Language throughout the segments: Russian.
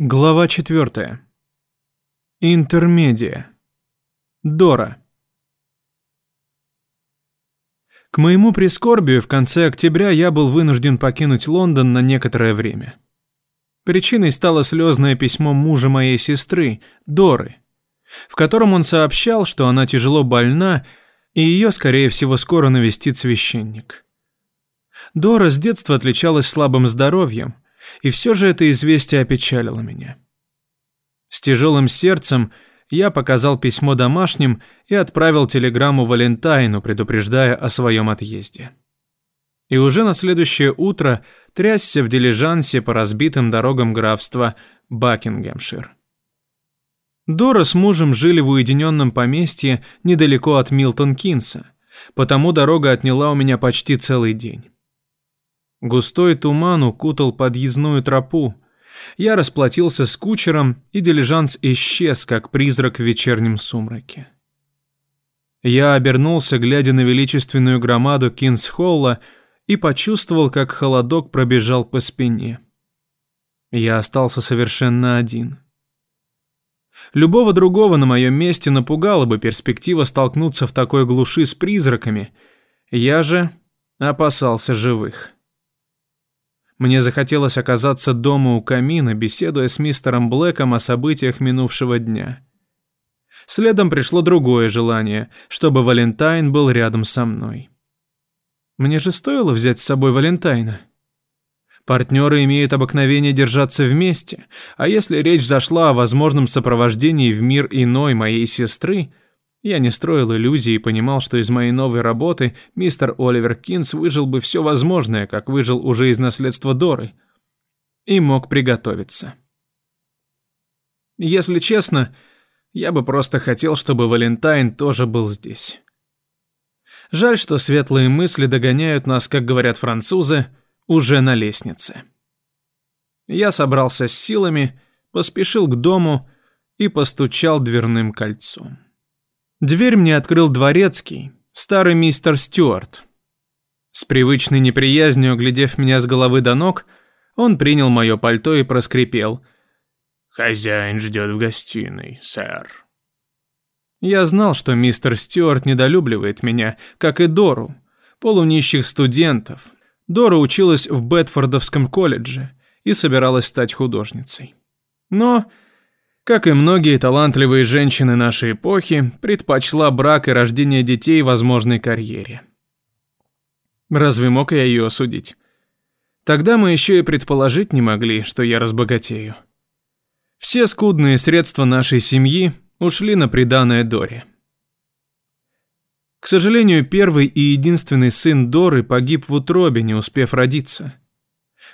Глава 4. Интермедия. Дора. К моему прискорбию в конце октября я был вынужден покинуть Лондон на некоторое время. Причиной стало слезное письмо мужа моей сестры, Доры, в котором он сообщал, что она тяжело больна, и ее, скорее всего, скоро навестит священник. Дора с детства отличалась слабым здоровьем – и все же это известие опечалило меня. С тяжелым сердцем я показал письмо домашним и отправил телеграмму Валентайну, предупреждая о своем отъезде. И уже на следующее утро трясся в дилижансе по разбитым дорогам графства Бакингемшир. Дора с мужем жили в уединенном поместье недалеко от Милтон-Кинса, потому дорога отняла у меня почти целый день. Густой туман укутал подъездную тропу. Я расплатился с кучером, и дилижанс исчез, как призрак в вечернем сумраке. Я обернулся, глядя на величественную громаду Кинсхолла, и почувствовал, как холодок пробежал по спине. Я остался совершенно один. Любого другого на моем месте напугала бы перспектива столкнуться в такой глуши с призраками. Я же опасался живых. Мне захотелось оказаться дома у камина, беседуя с мистером Блэком о событиях минувшего дня. Следом пришло другое желание, чтобы Валентайн был рядом со мной. Мне же стоило взять с собой Валентайна. Партнеры имеют обыкновение держаться вместе, а если речь зашла о возможном сопровождении в мир иной моей сестры – я не строил иллюзий и понимал, что из моей новой работы мистер Оливер Кинс выжил бы все возможное, как выжил уже из наследства Доры. И мог приготовиться. Если честно, я бы просто хотел, чтобы Валентайн тоже был здесь. Жаль, что светлые мысли догоняют нас, как говорят французы, уже на лестнице. Я собрался с силами, поспешил к дому и постучал дверным кольцом. Дверь мне открыл дворецкий, старый мистер Стюарт. С привычной неприязнью, глядев меня с головы до ног, он принял мое пальто и проскрипел. «Хозяин ждет в гостиной, сэр». Я знал, что мистер Стюарт недолюбливает меня, как и Дору, полунищих студентов. Дора училась в Бетфордовском колледже и собиралась стать художницей. Но как и многие талантливые женщины нашей эпохи, предпочла брак и рождение детей возможной карьере. Разве мог я ее осудить? Тогда мы еще и предположить не могли, что я разбогатею. Все скудные средства нашей семьи ушли на приданое Доре. К сожалению, первый и единственный сын Доры погиб в утробе, не успев родиться.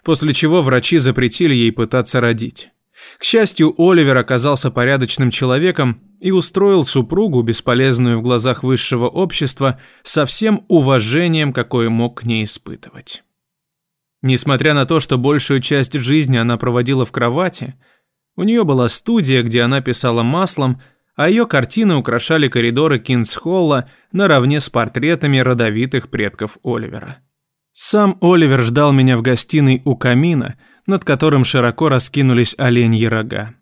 После чего врачи запретили ей пытаться родить. К счастью, Оливер оказался порядочным человеком и устроил супругу, бесполезную в глазах высшего общества, со всем уважением, какое мог к ней испытывать. Несмотря на то, что большую часть жизни она проводила в кровати, у нее была студия, где она писала маслом, а ее картины украшали коридоры Кингс-Холла наравне с портретами родовитых предков Оливера. Сам Оливер ждал меня в гостиной у камина – над которым широко раскинулись оленьи рога.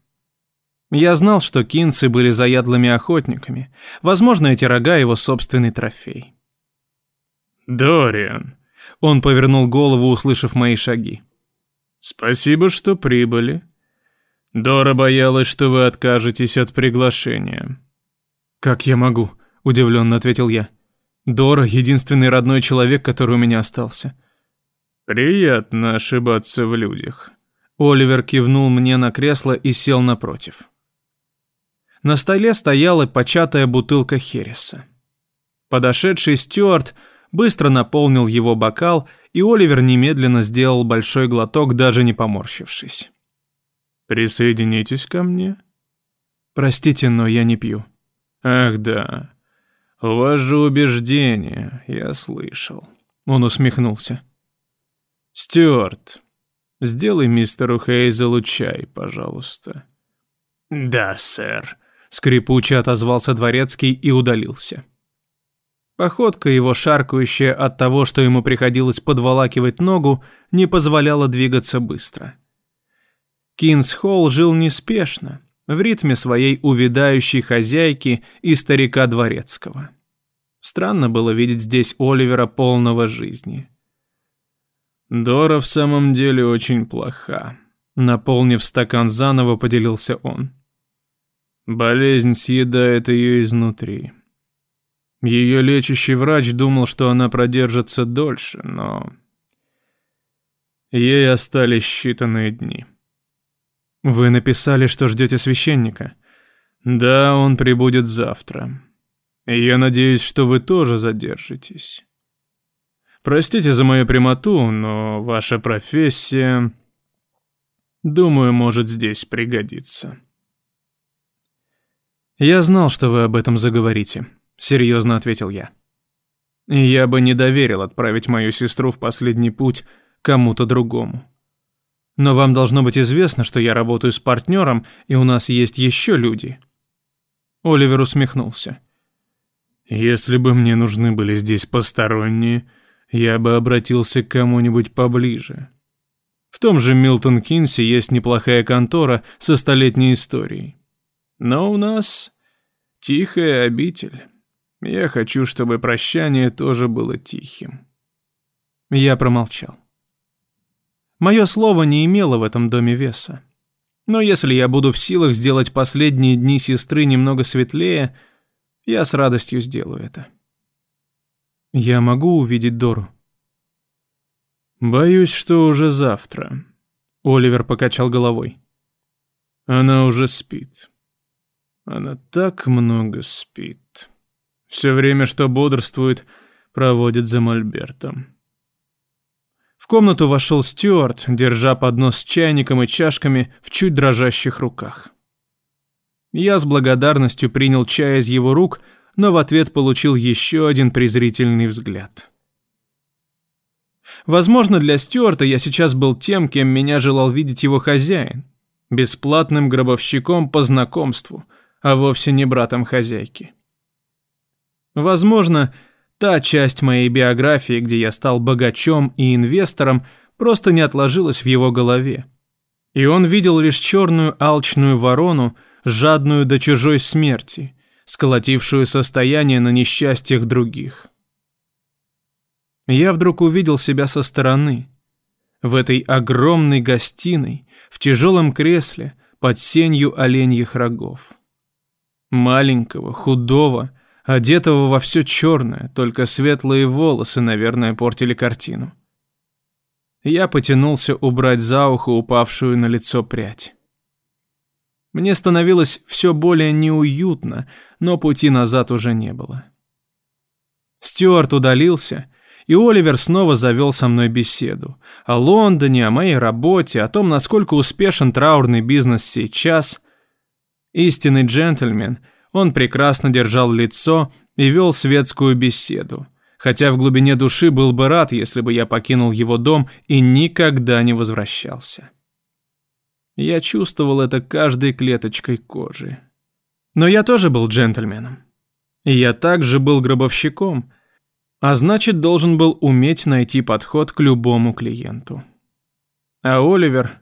Я знал, что кинцы были заядлыми охотниками. Возможно, эти рога его собственный трофей. «Дориан», — он повернул голову, услышав мои шаги. «Спасибо, что прибыли. Дора боялась, что вы откажетесь от приглашения». «Как я могу?» — удивленно ответил я. «Дора — единственный родной человек, который у меня остался. «Приятно ошибаться в людях». Оливер кивнул мне на кресло и сел напротив. На столе стояла початая бутылка Хереса. Подошедший Стюарт быстро наполнил его бокал, и Оливер немедленно сделал большой глоток, даже не поморщившись. «Присоединитесь ко мне?» «Простите, но я не пью». «Ах да, у вас же убеждения, я слышал». Он усмехнулся. «Стюарт, сделай мистеру Хейзелу чай, пожалуйста». «Да, сэр», — скрипуче отозвался дворецкий и удалился. Походка его, шаркающая от того, что ему приходилось подволакивать ногу, не позволяла двигаться быстро. Кинс-Холл жил неспешно, в ритме своей увядающей хозяйки и старика дворецкого. Странно было видеть здесь Оливера полного жизни. «Дора в самом деле очень плоха», — наполнив стакан заново, поделился он. «Болезнь съедает ее изнутри. Ее лечащий врач думал, что она продержится дольше, но... Ей остались считанные дни». «Вы написали, что ждете священника?» «Да, он прибудет завтра. Я надеюсь, что вы тоже задержитесь. Простите за мою прямоту, но ваша профессия, думаю, может здесь пригодиться». «Я знал, что вы об этом заговорите», — серьезно ответил я. «Я бы не доверил отправить мою сестру в последний путь кому-то другому». Но вам должно быть известно, что я работаю с партнером, и у нас есть еще люди». Оливер усмехнулся. «Если бы мне нужны были здесь посторонние, я бы обратился к кому-нибудь поближе. В том же Милтон Кинси есть неплохая контора со столетней историей. Но у нас тихая обитель. Я хочу, чтобы прощание тоже было тихим». Я промолчал. Мое слово не имело в этом доме веса. Но если я буду в силах сделать последние дни сестры немного светлее, я с радостью сделаю это. Я могу увидеть Дору? Боюсь, что уже завтра. Оливер покачал головой. Она уже спит. Она так много спит. Все время, что бодрствует, проводит за мольбертом. В комнату вошел Стюарт, держа поднос с чайником и чашками в чуть дрожащих руках. Я с благодарностью принял чай из его рук, но в ответ получил еще один презрительный взгляд. Возможно, для Стюарта я сейчас был тем, кем меня желал видеть его хозяин, бесплатным гробовщиком по знакомству, а вовсе не братом хозяйки. Возможно, Та часть моей биографии, где я стал богачом и инвестором, просто не отложилась в его голове. И он видел лишь черную алчную ворону, жадную до чужой смерти, сколотившую состояние на несчастьях других. Я вдруг увидел себя со стороны. В этой огромной гостиной, в тяжелом кресле, под сенью оленьих рогов. Маленького, худого, одетого во все черное, только светлые волосы, наверное, портили картину. Я потянулся убрать за ухо упавшую на лицо прядь. Мне становилось все более неуютно, но пути назад уже не было. Стюарт удалился, и Оливер снова завел со мной беседу. О Лондоне, о моей работе, о том, насколько успешен траурный бизнес сейчас. Истинный джентльмен — он прекрасно держал лицо и вел светскую беседу, хотя в глубине души был бы рад, если бы я покинул его дом и никогда не возвращался. Я чувствовал это каждой клеточкой кожи. Но я тоже был джентльменом. И я также был гробовщиком, а значит, должен был уметь найти подход к любому клиенту. А Оливер,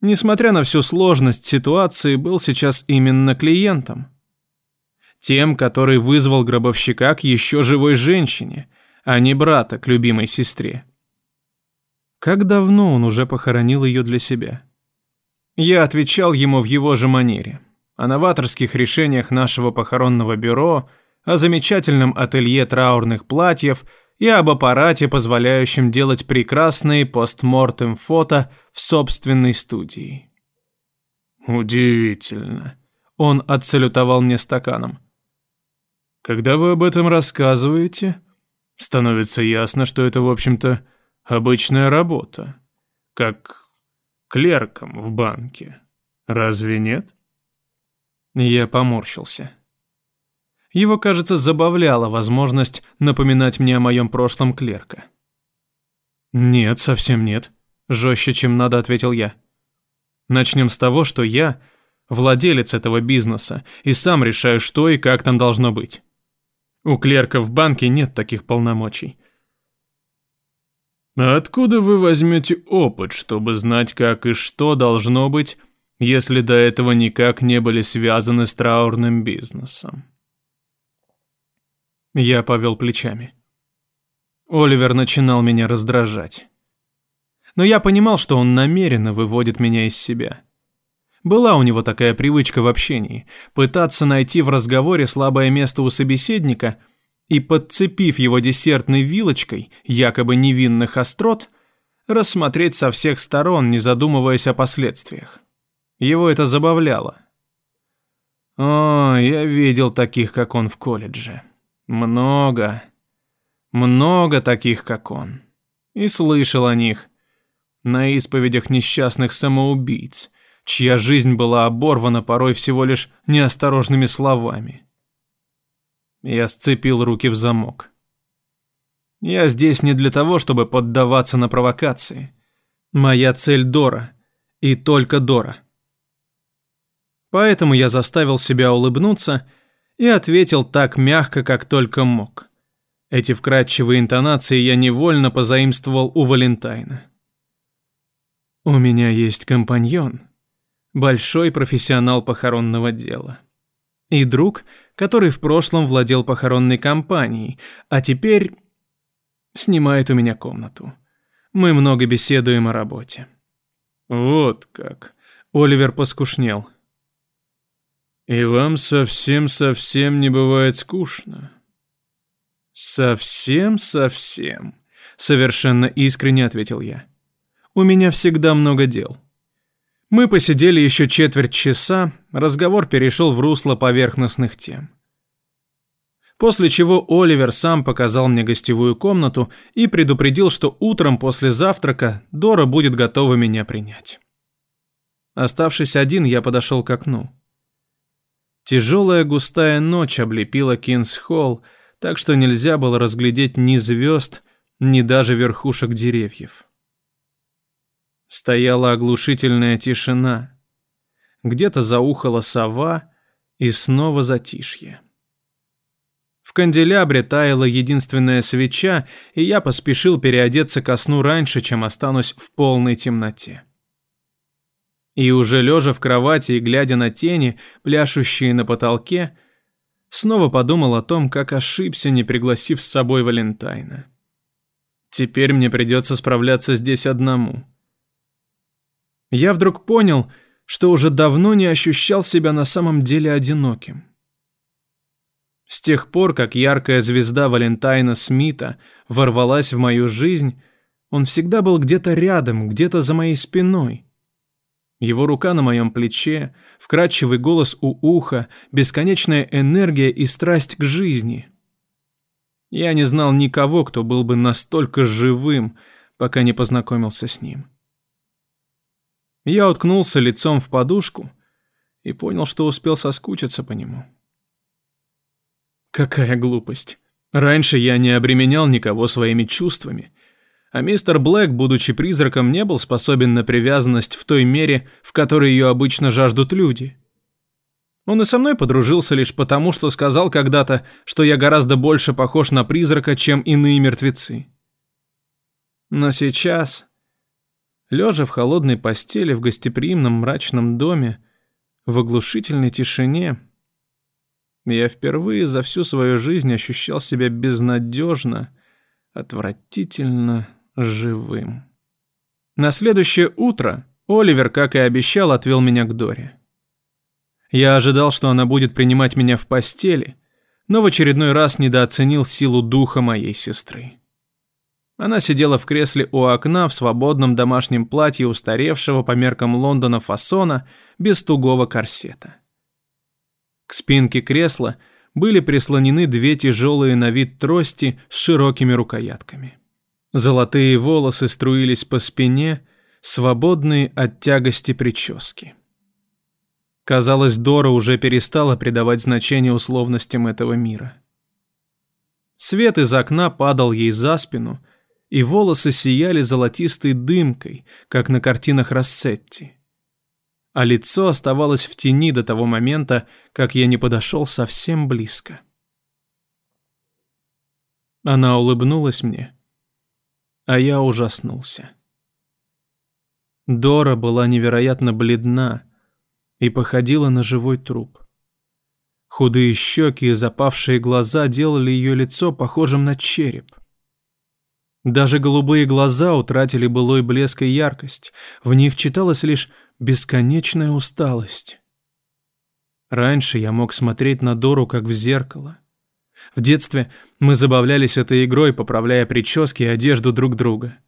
несмотря на всю сложность ситуации, был сейчас именно клиентом. Тем, который вызвал гробовщика к еще живой женщине, а не брата к любимой сестре. Как давно он уже похоронил ее для себя? Я отвечал ему в его же манере. О новаторских решениях нашего похоронного бюро, о замечательном ателье траурных платьев и об аппарате, позволяющем делать прекрасные постмортем фото в собственной студии. «Удивительно», — он отсалютовал мне стаканом. Когда вы об этом рассказываете, становится ясно, что это, в общем-то, обычная работа, как клерком в банке. Разве нет? Я поморщился. Его, кажется, забавляла возможность напоминать мне о моем прошлом клерка. «Нет, совсем нет», — жестче, чем надо, ответил я. «Начнем с того, что я владелец этого бизнеса и сам решаю, что и как там должно быть. У клерка в банке нет таких полномочий. Откуда вы возьмете опыт, чтобы знать, как и что должно быть, если до этого никак не были связаны с траурным бизнесом?» Я повел плечами. Оливер начинал меня раздражать. Но я понимал, что он намеренно выводит меня из себя. Была у него такая привычка в общении – пытаться найти в разговоре слабое место у собеседника и, подцепив его десертной вилочкой, якобы невинных острот, рассмотреть со всех сторон, не задумываясь о последствиях. Его это забавляло. О, я видел таких, как он в колледже. Много. Много таких, как он. И слышал о них. На исповедях несчастных самоубийц, чья жизнь была оборвана порой всего лишь неосторожными словами. Я сцепил руки в замок. Я здесь не для того, чтобы поддаваться на провокации. Моя цель Дора. И только Дора. Поэтому я заставил себя улыбнуться и ответил так мягко, как только мог. Эти вкрадчивые интонации я невольно позаимствовал у Валентайна. У меня есть компаньон, большой профессионал похоронного дела. И друг, который в прошлом владел похоронной компанией, а теперь снимает у меня комнату. Мы много беседуем о работе. Вот как. Оливер поскушнел. И вам совсем-совсем не бывает скучно. Совсем-совсем, совершенно искренне ответил я. У меня всегда много дел. Мы посидели еще четверть часа, разговор перешел в русло поверхностных тем. После чего Оливер сам показал мне гостевую комнату и предупредил, что утром после завтрака Дора будет готова меня принять. Оставшись один, я подошел к окну. Тяжелая густая ночь облепила Кинс-Холл, так что нельзя было разглядеть ни звезд, ни даже верхушек деревьев. Стояла оглушительная тишина. Где-то заухала сова, и снова затишье. В канделябре таяла единственная свеча, и я поспешил переодеться ко сну раньше, чем останусь в полной темноте. И уже лежа в кровати и глядя на тени, пляшущие на потолке, снова подумал о том, как ошибся, не пригласив с собой Валентайна. Теперь мне придется справляться здесь одному. Я вдруг понял, что уже давно не ощущал себя на самом деле одиноким. С тех пор, как яркая звезда Валентайна Смита ворвалась в мою жизнь, он всегда был где-то рядом, где-то за моей спиной, его рука на моем плече, вкрадчивый голос у уха, бесконечная энергия и страсть к жизни. Я не знал никого, кто был бы настолько живым, пока не познакомился с ним. Я уткнулся лицом в подушку и понял, что успел соскучиться по нему. Какая глупость. Раньше я не обременял никого своими чувствами, а мистер Блэк, будучи призраком, не был способен на привязанность в той мере, в которой ее обычно жаждут люди. Он и со мной подружился лишь потому, что сказал когда-то, что я гораздо больше похож на призрака, чем иные мертвецы. Но сейчас, лежа в холодной постели в гостеприимном мрачном доме, в оглушительной тишине, я впервые за всю свою жизнь ощущал себя безнадежно, отвратительно живым. На следующее утро Оливер, как и обещал, отвел меня к Доре. Я ожидал, что она будет принимать меня в постели, но в очередной раз недооценил силу духа моей сестры. Она сидела в кресле у окна в свободном домашнем платье устаревшего по меркам Лондона фасона без тугого корсета. К спинке кресла были прислонены две тяжелые на вид трости с широкими рукоятками. Золотые волосы струились по спине, свободные от тягости прически. Казалось, Дора уже перестала придавать значение условностям этого мира. Свет из окна падал ей за спину, и волосы сияли золотистой дымкой, как на картинах Рассетти. А лицо оставалось в тени до того момента, как я не подошел совсем близко. Она улыбнулась мне, а я ужаснулся. Дора была невероятно бледна и походила на живой труп. Худые щеки и запавшие глаза делали ее лицо похожим на череп. Даже голубые глаза утратили былой блеск и яркость, в них читалась лишь бесконечная усталость. Раньше я мог смотреть на Дору как в зеркало. В детстве мы забавлялись этой игрой, поправляя прически и одежду друг друга.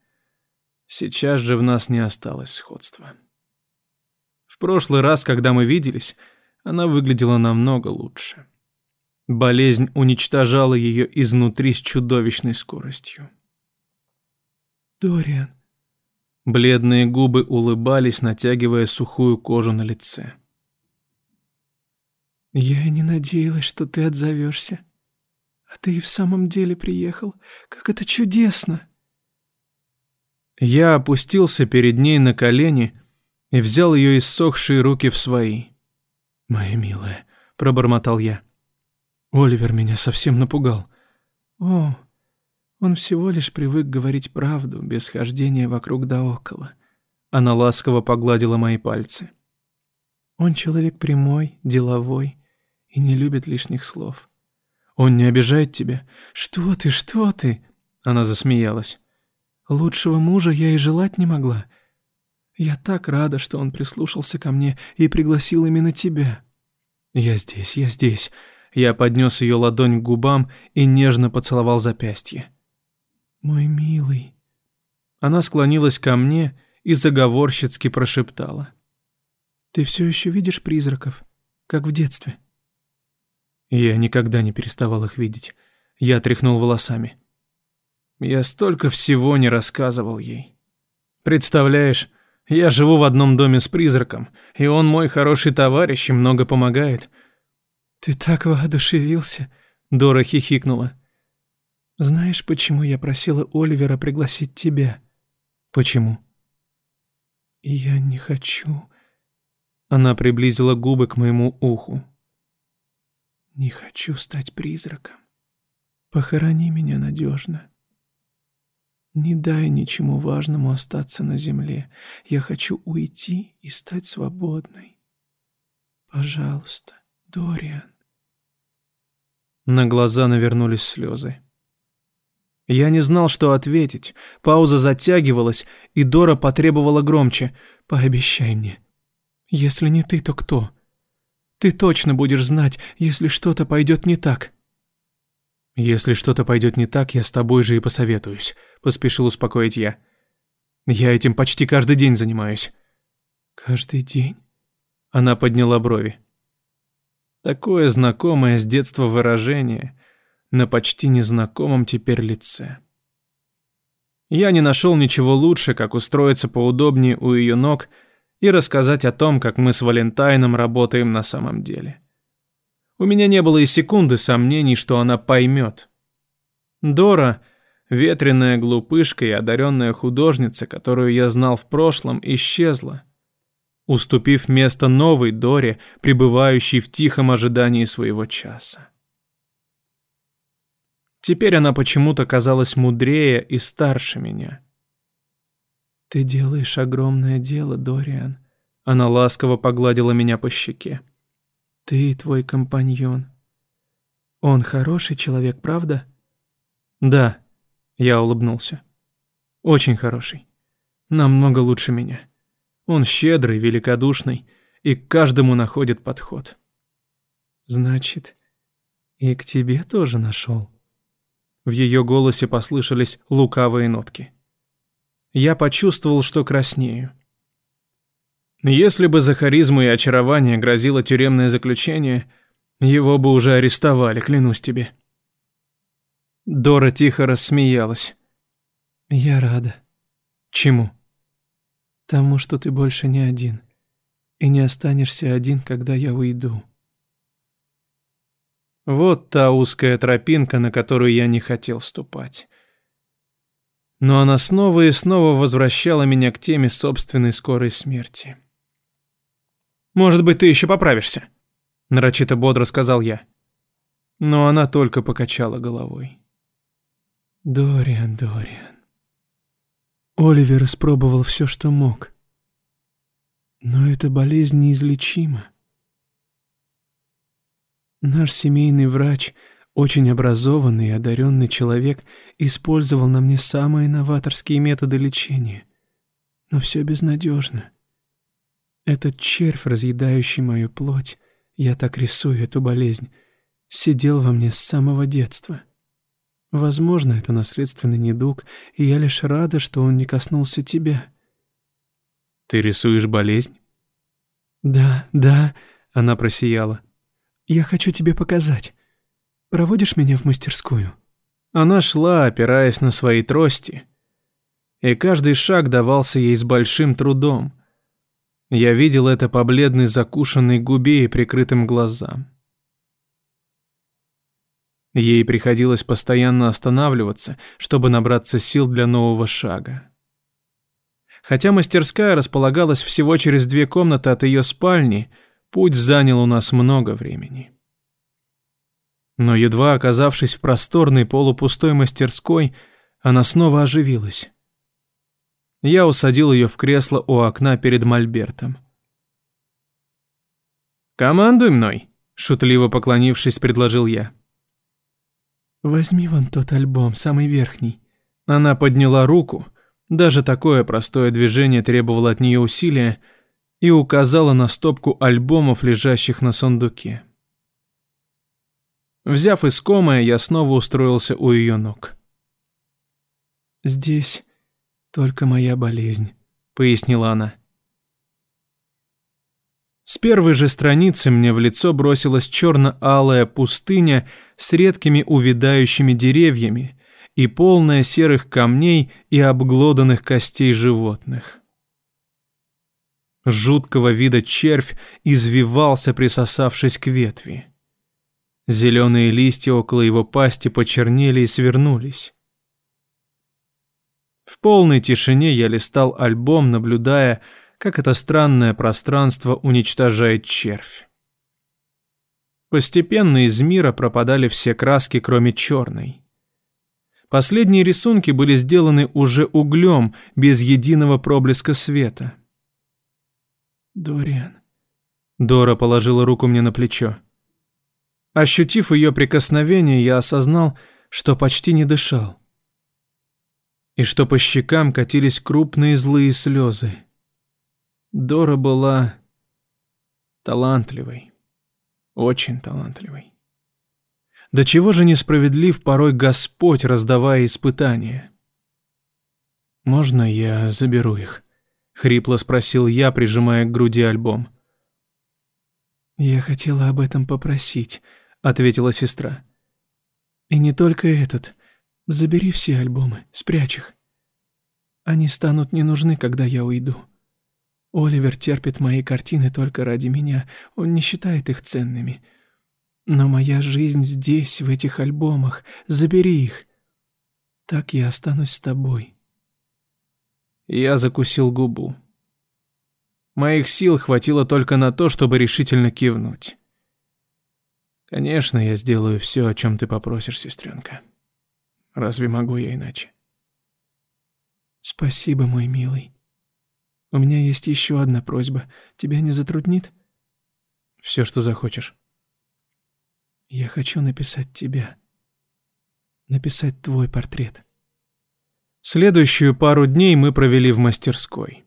Сейчас же в нас не осталось сходства. В прошлый раз, когда мы виделись, она выглядела намного лучше. Болезнь уничтожала ее изнутри с чудовищной скоростью. «Дориан». Бледные губы улыбались, натягивая сухую кожу на лице. «Я и не надеялась, что ты отзовешься. А ты и в самом деле приехал. Как это чудесно!» Я опустился перед ней на колени и взял ее иссохшие руки в свои. «Моя милая», — пробормотал я. Оливер меня совсем напугал. «О, он всего лишь привык говорить правду, без хождения вокруг да около». Она ласково погладила мои пальцы. «Он человек прямой, деловой и не любит лишних слов. Он не обижает тебя? Что ты, что ты?» Она засмеялась. Лучшего мужа я и желать не могла. Я так рада, что он прислушался ко мне и пригласил именно тебя. Я здесь, я здесь. Я поднес ее ладонь к губам и нежно поцеловал запястье. Мой милый. Она склонилась ко мне и заговорщицки прошептала. Ты все еще видишь призраков, как в детстве? Я никогда не переставал их видеть. Я тряхнул волосами. Я столько всего не рассказывал ей. Представляешь, я живу в одном доме с призраком, и он мой хороший товарищ и много помогает. Ты так воодушевился, Дора хихикнула. Знаешь, почему я просила Оливера пригласить тебя? Почему? Я не хочу. Она приблизила губы к моему уху. Не хочу стать призраком. Похорони меня надежно. Не дай ничему важному остаться на земле. Я хочу уйти и стать свободной. Пожалуйста, Дориан. На глаза навернулись слезы. Я не знал, что ответить. Пауза затягивалась, и Дора потребовала громче. «Пообещай мне. Если не ты, то кто? Ты точно будешь знать, если что-то пойдет не так». «Если что-то пойдет не так, я с тобой же и посоветуюсь», — поспешил успокоить я. «Я этим почти каждый день занимаюсь». «Каждый день?» Она подняла брови. Такое знакомое с детства выражение на почти незнакомом теперь лице. Я не нашел ничего лучше, как устроиться поудобнее у ее ног и рассказать о том, как мы с Валентайном работаем на самом деле. У меня не было и секунды сомнений, что она поймет. Дора, ветреная глупышка и одаренная художница, которую я знал в прошлом, исчезла, уступив место новой Доре, пребывающей в тихом ожидании своего часа. Теперь она почему-то казалась мудрее и старше меня. «Ты делаешь огромное дело, Дориан», — она ласково погладила меня по щеке. Ты твой компаньон. Он хороший человек, правда? Да, я улыбнулся. Очень хороший. Намного лучше меня. Он щедрый, великодушный и к каждому находит подход. Значит, и к тебе тоже нашел. В ее голосе послышались лукавые нотки. Я почувствовал, что краснею. Если бы за харизму и очарование грозило тюремное заключение, его бы уже арестовали, клянусь тебе. Дора тихо рассмеялась. Я рада. Чему? Тому, что ты больше не один. И не останешься один, когда я уйду. Вот та узкая тропинка, на которую я не хотел ступать. Но она снова и снова возвращала меня к теме собственной скорой смерти. Может быть, ты еще поправишься», — нарочито бодро сказал я. Но она только покачала головой. «Дориан, Дориан, Оливер испробовал все, что мог. Но эта болезнь неизлечима. Наш семейный врач, очень образованный и одаренный человек, использовал на мне самые новаторские методы лечения. Но все безнадежно. Этот червь, разъедающий мою плоть, я так рисую эту болезнь, сидел во мне с самого детства. Возможно, это наследственный недуг, и я лишь рада, что он не коснулся тебя. Ты рисуешь болезнь? Да, да, она просияла. Я хочу тебе показать. Проводишь меня в мастерскую? Она шла, опираясь на свои трости, и каждый шаг давался ей с большим трудом. Я видел это по бледной закушенной губе и прикрытым глазам. Ей приходилось постоянно останавливаться, чтобы набраться сил для нового шага. Хотя мастерская располагалась всего через две комнаты от ее спальни, путь занял у нас много времени. Но едва оказавшись в просторной полупустой мастерской, она снова оживилась. Я усадил ее в кресло у окна перед мольбертом. «Командуй мной», — шутливо поклонившись, предложил я. «Возьми вон тот альбом, самый верхний». Она подняла руку, даже такое простое движение требовало от нее усилия, и указала на стопку альбомов, лежащих на сундуке. Взяв искомое, я снова устроился у ее ног. «Здесь только моя болезнь», — пояснила она. С первой же страницы мне в лицо бросилась черно-алая пустыня с редкими увядающими деревьями и полная серых камней и обглоданных костей животных. Жуткого вида червь извивался, присосавшись к ветви. Зеленые листья около его пасти почернели и свернулись. В полной тишине я листал альбом, наблюдая, как это странное пространство уничтожает червь. Постепенно из мира пропадали все краски, кроме черной. Последние рисунки были сделаны уже углем, без единого проблеска света. «Дориан». Дора положила руку мне на плечо. Ощутив ее прикосновение, я осознал, что почти не дышал. И что по щекам катились крупные злые слезы. Дора была талантливой, очень талантливой. До чего же несправедлив порой Господь, раздавая испытания? «Можно я заберу их?» — хрипло спросил я, прижимая к груди альбом. «Я хотела об этом попросить», — ответила сестра. «И не только этот. Забери все альбомы, спрячь их. Они станут не нужны, когда я уйду». Оливер терпит мои картины только ради меня, он не считает их ценными. Но моя жизнь здесь, в этих альбомах, забери их. Так я останусь с тобой. Я закусил губу. Моих сил хватило только на то, чтобы решительно кивнуть. Конечно, я сделаю все, о чем ты попросишь, сестренка. Разве могу я иначе? Спасибо, мой милый. У меня есть еще одна просьба. Тебя не затруднит? Все, что захочешь. Я хочу написать тебя. Написать твой портрет. Следующую пару дней мы провели в мастерской.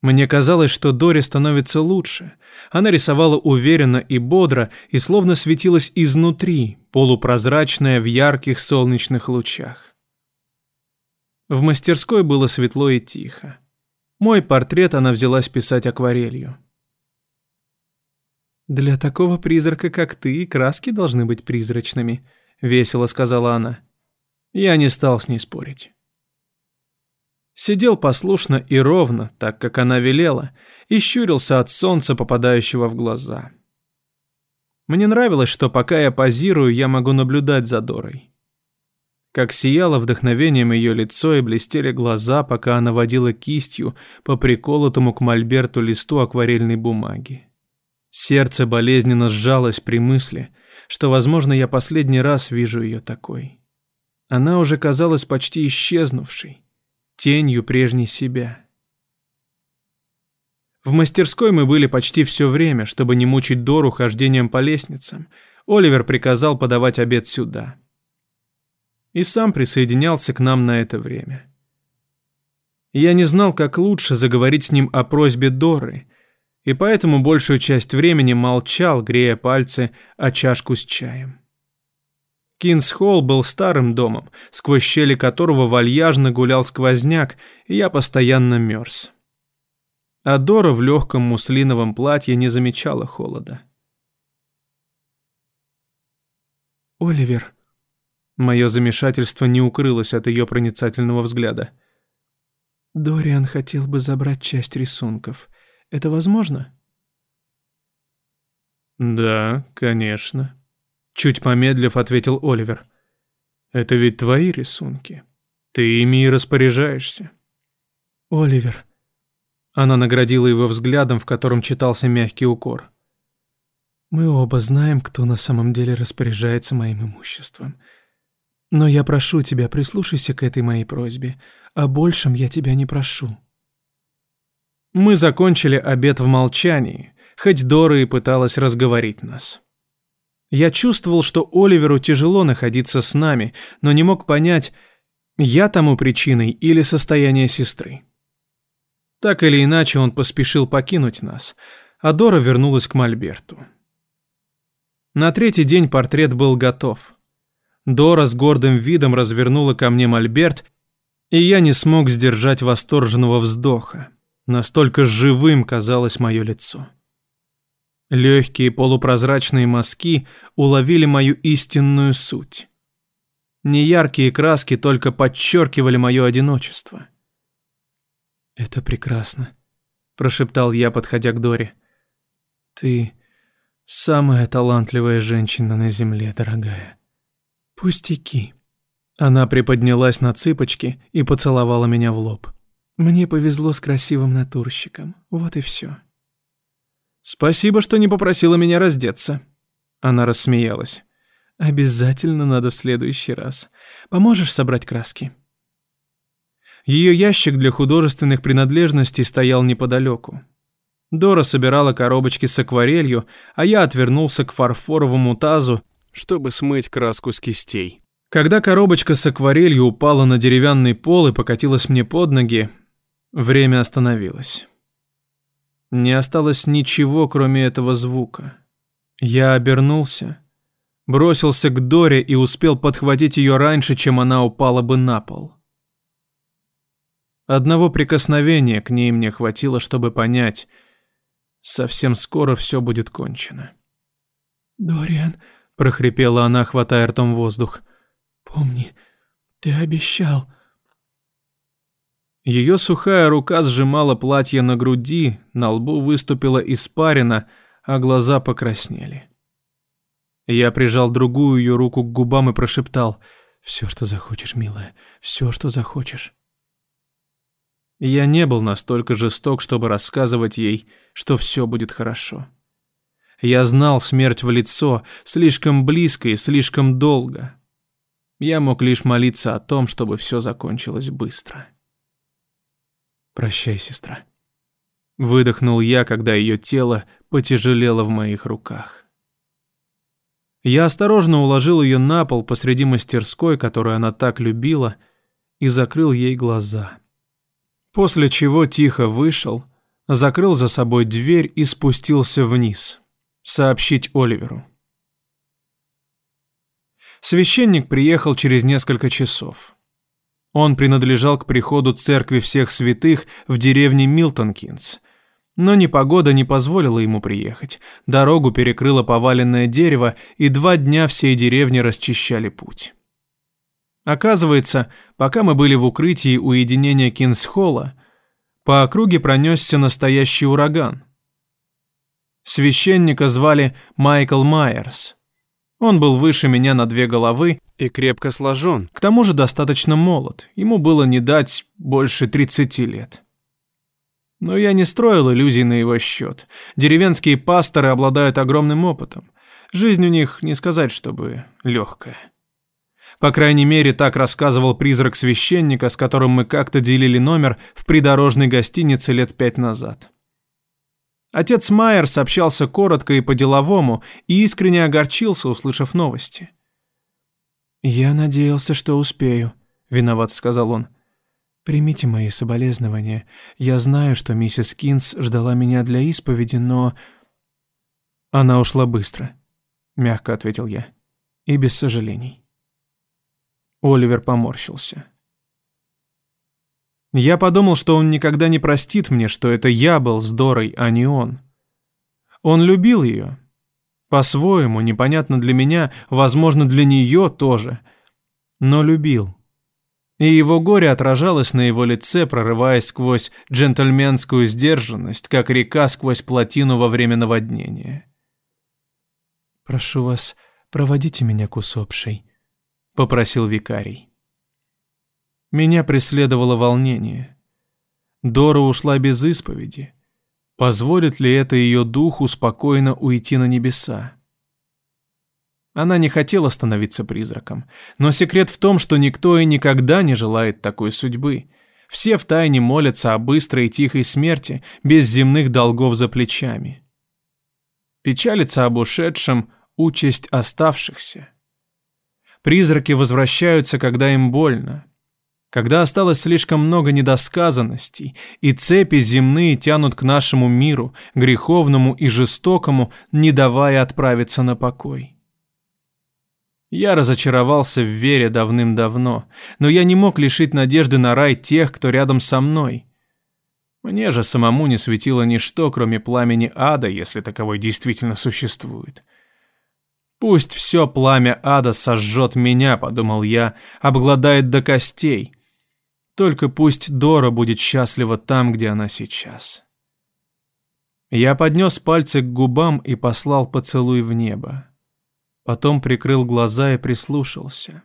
Мне казалось, что Дори становится лучше. Она рисовала уверенно и бодро, и словно светилась изнутри, полупрозрачная в ярких солнечных лучах. В мастерской было светло и тихо. Мой портрет она взялась писать акварелью. «Для такого призрака, как ты, краски должны быть призрачными», — весело сказала она. Я не стал с ней спорить. Сидел послушно и ровно, так как она велела, и щурился от солнца, попадающего в глаза. Мне нравилось, что пока я позирую, я могу наблюдать за Дорой как сияло вдохновением ее лицо и блестели глаза, пока она водила кистью по приколотому к мольберту листу акварельной бумаги. Сердце болезненно сжалось при мысли, что, возможно, я последний раз вижу ее такой. Она уже казалась почти исчезнувшей, тенью прежней себя. В мастерской мы были почти все время, чтобы не мучить Дору хождением по лестницам. Оливер приказал подавать обед сюда. И сам присоединялся к нам на это время. Я не знал, как лучше заговорить с ним о просьбе Доры, и поэтому большую часть времени молчал, грея пальцы о чашку с чаем. Кинс-Холл был старым домом, сквозь щели которого вальяжно гулял сквозняк, и я постоянно мерз. А Дора в легком муслиновом платье не замечала холода. «Оливер», мое замешательство не укрылось от ее проницательного взгляда. «Дориан хотел бы забрать часть рисунков. Это возможно?» «Да, конечно», — чуть помедлив ответил Оливер. «Это ведь твои рисунки. Ты ими и распоряжаешься». «Оливер», она наградила его взглядом, в котором читался мягкий укор. «Мы оба знаем, кто на самом деле распоряжается моим имуществом. Но я прошу тебя, прислушайся к этой моей просьбе. О большем я тебя не прошу». Мы закончили обед в молчании, хоть Дора и пыталась разговорить нас. Я чувствовал, что Оливеру тяжело находиться с нами, но не мог понять, я тому причиной или состояние сестры. Так или иначе, он поспешил покинуть нас, а Дора вернулась к Мольберту. На третий день портрет был готов. Дора с гордым видом развернула ко мне Мольберт, и я не смог сдержать восторженного вздоха. Настолько живым казалось мое лицо. Легкие полупрозрачные мазки уловили мою истинную суть. Неяркие краски только подчеркивали мое одиночество. «Это прекрасно», — прошептал я, подходя к Доре. «Ты самая талантливая женщина на земле, дорогая». «Пустяки». Она приподнялась на цыпочки и поцеловала меня в лоб. «Мне повезло с красивым натурщиком. Вот и все». «Спасибо, что не попросила меня раздеться». Она рассмеялась. «Обязательно надо в следующий раз. Поможешь собрать краски?» Ее ящик для художественных принадлежностей стоял неподалеку. Дора собирала коробочки с акварелью, а я отвернулся к фарфоровому тазу, чтобы смыть краску с кистей. Когда коробочка с акварелью упала на деревянный пол и покатилась мне под ноги, время остановилось. Не осталось ничего, кроме этого звука. Я обернулся, бросился к Доре и успел подхватить ее раньше, чем она упала бы на пол. Одного прикосновения к ней мне хватило, чтобы понять, совсем скоро все будет кончено. «Дориан», — прохрипела она, хватая ртом воздух, — «помни, ты обещал». Ее сухая рука сжимала платье на груди, на лбу выступила испарина, а глаза покраснели. Я прижал другую ее руку к губам и прошептал «Все, что захочешь, милая, все, что захочешь». Я не был настолько жесток, чтобы рассказывать ей, что все будет хорошо. Я знал смерть в лицо, слишком близко и слишком долго. Я мог лишь молиться о том, чтобы все закончилось быстро. «Прощай, сестра». Выдохнул я, когда ее тело потяжелело в моих руках. Я осторожно уложил ее на пол посреди мастерской, которую она так любила, и закрыл ей глаза. После чего тихо вышел, закрыл за собой дверь и спустился вниз. Сообщить Оливеру. Священник приехал через несколько часов. Он принадлежал к приходу церкви всех святых в деревне Милтонкинс. Но непогода не позволила ему приехать. Дорогу перекрыло поваленное дерево, и два дня всей деревни расчищали путь. Оказывается, пока мы были в укрытии уединения Кинсхолла, по округе пронесся настоящий ураган. Священника звали Майкл Майерс. Он был выше меня на две головы и крепко сложен, к тому же достаточно молод, ему было не дать больше 30 лет. Но я не строил иллюзий на его счет. Деревенские пасторы обладают огромным опытом. Жизнь у них, не сказать, чтобы легкая. По крайней мере, так рассказывал призрак священника, с которым мы как-то делили номер в придорожной гостинице лет пять назад. Отец Майер сообщался коротко и по-деловому и искренне огорчился, услышав новости. «Я надеялся, что успею», — виноват сказал он. «Примите мои соболезнования. Я знаю, что миссис Кинс ждала меня для исповеди, но...» «Она ушла быстро», — мягко ответил я, — «и без сожалений». Оливер поморщился. Я подумал, что он никогда не простит мне, что это я был с Дорой, а не он. Он любил ее. По-своему, непонятно для меня, возможно, для нее тоже. Но любил. И его горе отражалось на его лице, прорываясь сквозь джентльменскую сдержанность, как река сквозь плотину во время наводнения. «Прошу вас, проводите меня к усопшей», — попросил викарий. Меня преследовало волнение. Дора ушла без исповеди. Позволит ли это ее духу спокойно уйти на небеса? Она не хотела становиться призраком, но секрет в том, что никто и никогда не желает такой судьбы. Все втайне молятся о быстрой и тихой смерти, без земных долгов за плечами. Печалится об ушедшем участь оставшихся. Призраки возвращаются, когда им больно, когда осталось слишком много недосказанностей, и цепи земные тянут к нашему миру, греховному и жестокому, не давая отправиться на покой. Я разочаровался в вере давным-давно, но я не мог лишить надежды на рай тех, кто рядом со мной. Мне же самому не светило ничто, кроме пламени ада, если таковой действительно существует. Пусть все пламя ада сожжет меня, подумал я, обгладает до костей — только пусть Дора будет счастлива там, где она сейчас. Я поднес пальцы к губам и послал поцелуй в небо. Потом прикрыл глаза и прислушался.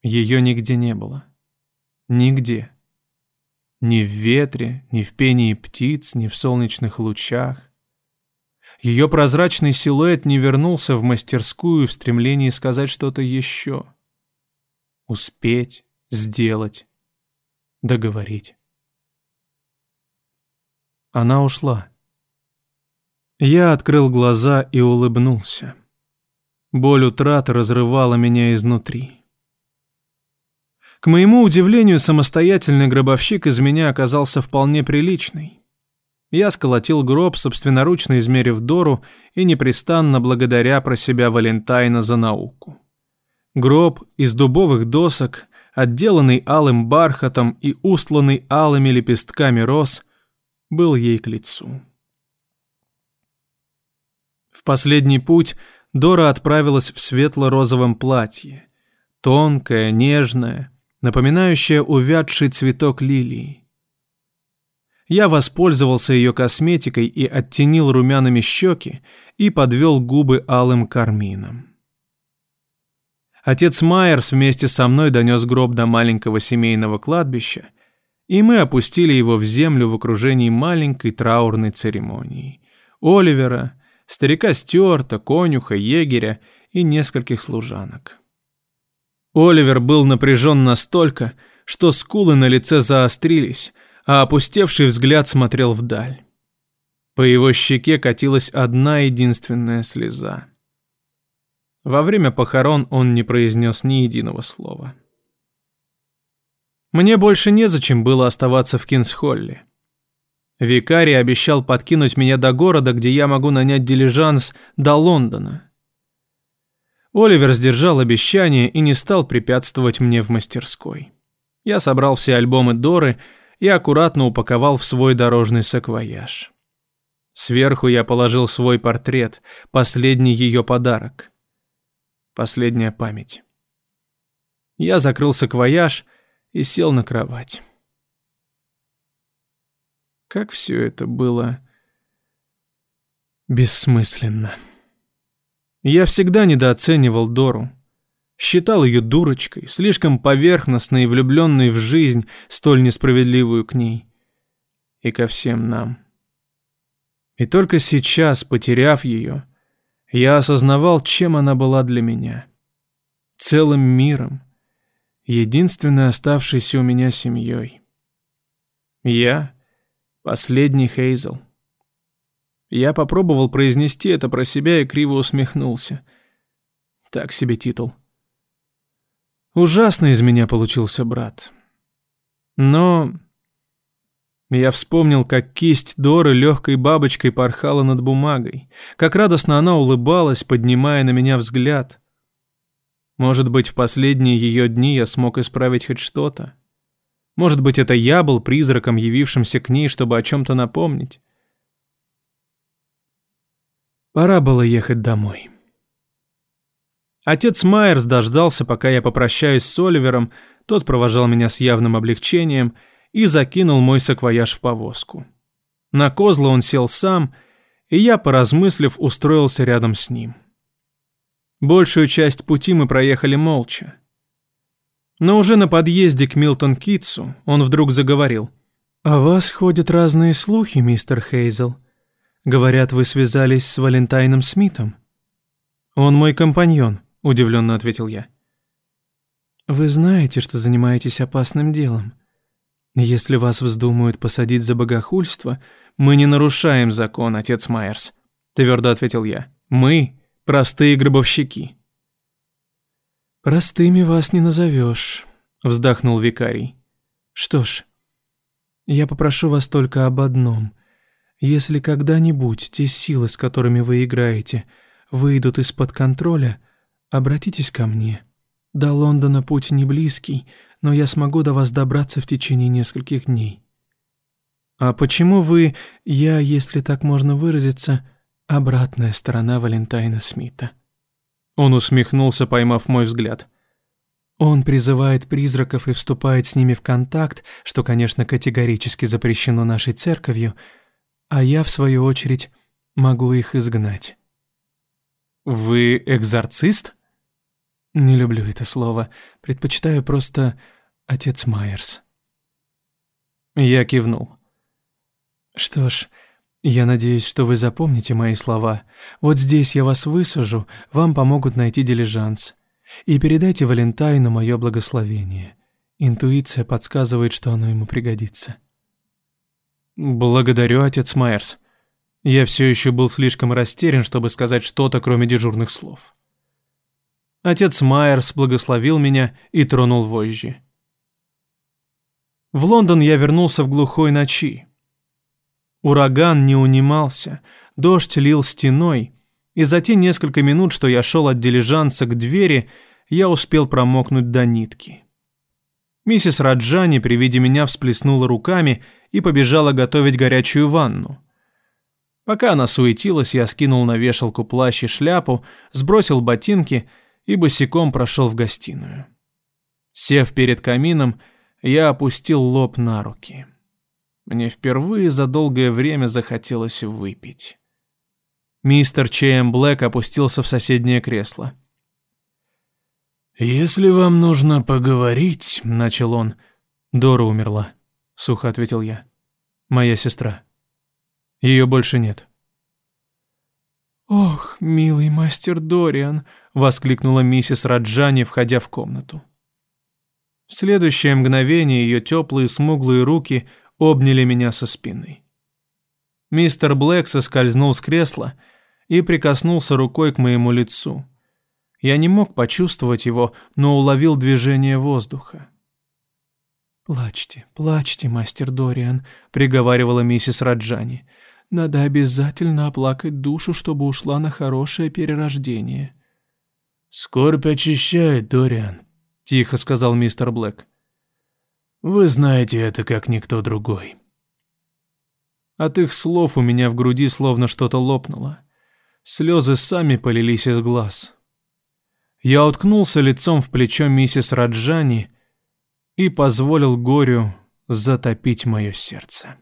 Ее нигде не было. Нигде. Ни в ветре, ни в пении птиц, ни в солнечных лучах. Ее прозрачный силуэт не вернулся в мастерскую в стремлении сказать что-то еще. Успеть, сделать, договорить. Она ушла. Я открыл глаза и улыбнулся. Боль утраты разрывала меня изнутри. К моему удивлению, самостоятельный гробовщик из меня оказался вполне приличный. Я сколотил гроб, собственноручно измерив Дору и непрестанно благодаря про себя Валентайна за науку. Гроб из дубовых досок отделанный алым бархатом и устланный алыми лепестками роз, был ей к лицу. В последний путь Дора отправилась в светло-розовом платье, тонкое, нежное, напоминающее увядший цветок лилии. Я воспользовался ее косметикой и оттенил румяными щеки и подвел губы алым кармином. Отец Майерс вместе со мной донес гроб до маленького семейного кладбища, и мы опустили его в землю в окружении маленькой траурной церемонии. Оливера, старика Стюарта, конюха, егеря и нескольких служанок. Оливер был напряжен настолько, что скулы на лице заострились, а опустевший взгляд смотрел вдаль. По его щеке катилась одна единственная слеза. Во время похорон он не произнес ни единого слова. Мне больше незачем было оставаться в Кинсхолле. Викарий обещал подкинуть меня до города, где я могу нанять дилижанс до Лондона. Оливер сдержал обещание и не стал препятствовать мне в мастерской. Я собрал все альбомы Доры и аккуратно упаковал в свой дорожный саквояж. Сверху я положил свой портрет, последний ее подарок последняя память. Я закрыл саквояж и сел на кровать. Как все это было бессмысленно. Я всегда недооценивал Дору. Считал ее дурочкой, слишком поверхностной и влюбленной в жизнь, столь несправедливую к ней. И ко всем нам. И только сейчас, потеряв ее, я осознавал, чем она была для меня. целым миром, единственной оставшейся у меня семьей. Я — последний Хейзел. Я попробовал произнести это про себя и криво усмехнулся. Так себе титул. Ужасно из меня получился брат. Но я вспомнил, как кисть Доры легкой бабочкой порхала над бумагой, как радостно она улыбалась, поднимая на меня взгляд. Может быть, в последние ее дни я смог исправить хоть что-то. Может быть, это я был призраком, явившимся к ней, чтобы о чем-то напомнить. Пора было ехать домой. Отец Майерс дождался, пока я попрощаюсь с Оливером, тот провожал меня с явным облегчением и закинул мой саквояж в повозку. На козла он сел сам, и я, поразмыслив, устроился рядом с ним. Большую часть пути мы проехали молча. Но уже на подъезде к Милтон-Китсу он вдруг заговорил. «О вас ходят разные слухи, мистер Хейзел. Говорят, вы связались с Валентайном Смитом». «Он мой компаньон», — удивленно ответил я. «Вы знаете, что занимаетесь опасным делом. Если вас вздумают посадить за богохульство, мы не нарушаем закон, отец Майерс», — твердо ответил я. «Мы — простые гробовщики». «Простыми вас не назовешь», — вздохнул викарий. «Что ж, я попрошу вас только об одном. Если когда-нибудь те силы, с которыми вы играете, выйдут из-под контроля, Обратитесь ко мне. До Лондона путь не близкий, но я смогу до вас добраться в течение нескольких дней. А почему вы, я, если так можно выразиться, обратная сторона Валентайна Смита? Он усмехнулся, поймав мой взгляд. Он призывает призраков и вступает с ними в контакт, что, конечно, категорически запрещено нашей церковью, а я, в свою очередь, могу их изгнать. «Вы экзорцист?» Не люблю это слово. Предпочитаю просто отец Майерс. Я кивнул. Что ж, я надеюсь, что вы запомните мои слова. Вот здесь я вас высажу, вам помогут найти дилижанс. И передайте Валентайну мое благословение. Интуиция подсказывает, что оно ему пригодится. Благодарю, отец Майерс. Я все еще был слишком растерян, чтобы сказать что-то, кроме дежурных слов. Отец Майерс благословил меня и тронул вожжи. В Лондон я вернулся в глухой ночи. Ураган не унимался, дождь лил стеной, и за те несколько минут, что я шел от дилижанса к двери, я успел промокнуть до нитки. Миссис Раджани при виде меня всплеснула руками и побежала готовить горячую ванну. Пока она суетилась, я скинул на вешалку плащ и шляпу, сбросил ботинки — и босиком прошел в гостиную. Сев перед камином, я опустил лоб на руки. Мне впервые за долгое время захотелось выпить. Мистер Чейм Блэк опустился в соседнее кресло. «Если вам нужно поговорить», — начал он. «Дора умерла», — сухо ответил я. «Моя сестра. Ее больше нет». «Ох, милый мастер Дориан!» — воскликнула миссис Раджани, входя в комнату. В следующее мгновение ее теплые смуглые руки обняли меня со спины. Мистер Блэк соскользнул с кресла и прикоснулся рукой к моему лицу. Я не мог почувствовать его, но уловил движение воздуха. «Плачьте, плачьте, мастер Дориан», — приговаривала миссис Раджани. Надо обязательно оплакать душу, чтобы ушла на хорошее перерождение». «Скорбь очищает, Дориан», — тихо сказал мистер Блэк. «Вы знаете это, как никто другой». От их слов у меня в груди словно что-то лопнуло. Слезы сами полились из глаз. Я уткнулся лицом в плечо миссис Раджани и позволил горю затопить мое сердце.